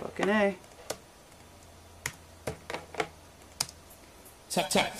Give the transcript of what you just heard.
Fucking A. Tap tap.